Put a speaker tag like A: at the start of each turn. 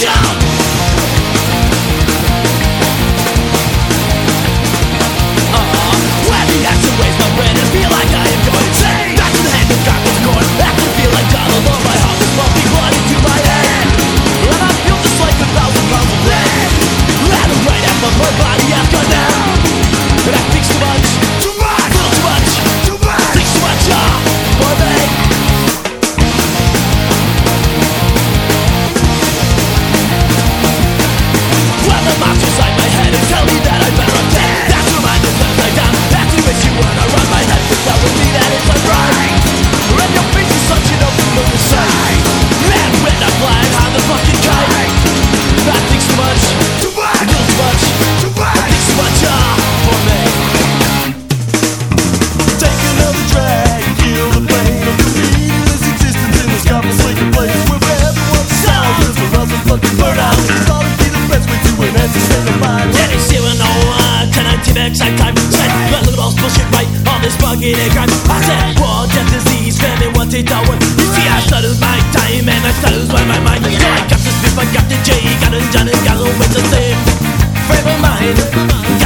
A: down. Dennis, you know, uh, can I T-Max I time? Said, well, all bullshit, right? All this bugging and. I said, war, death, disease, famine, what they don't. You see, I started my time and I started with my mind. So I got the Smith, got the J, got the Johnny, got the way to save. Frame of mind.